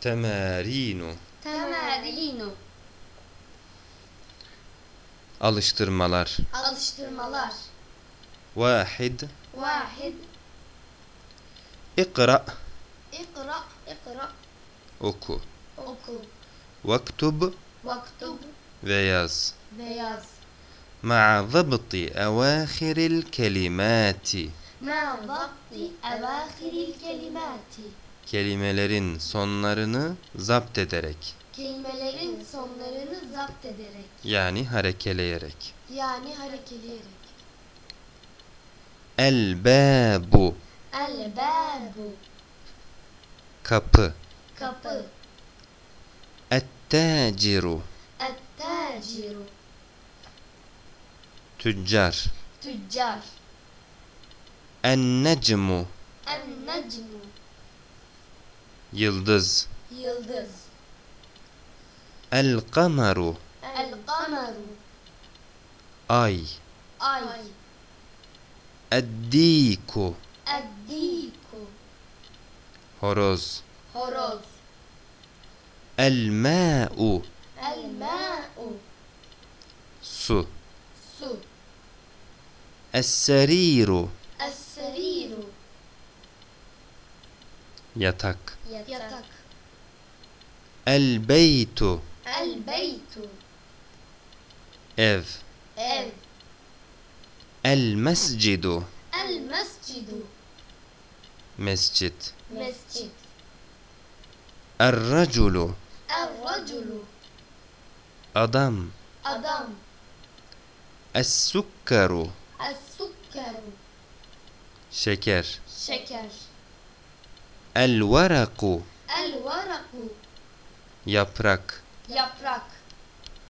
تمارين تمارين alıştırmalar. Alıştırmalar. واحد واحد اقرا اقرا اقرا oku. Oku. واكتب واكتب ويز ويز مع ضبط اواخر الكلمات مع ضبط اواخر الكلمات Kelimelerin sonlarını zapt ederek Kelimelerin sonlarını zapt ederek. yani harekeleyerek. Yani harekeleyerek. El-babu El babu. kapı. Kapı. Et-taciru Et-taciru. tüccar. Tüccar. En-necmu En-necmu. يلدز. يلدز. القمر. القمر. أي. أي. الديكو الديكو هروز هروز الماء. الماء. سو. سو. السرير. السرير. Yatak. Yatak. El beytu. El beytu. Ev. Ev. El mescidu. El mescidu. Mescit. Mescit. Er raculu. Er raculu. Adam. Adam. Es sukkaru. Es sukkaru. Şeker. Şeker. الورق. الورق. يبرك. يبرك.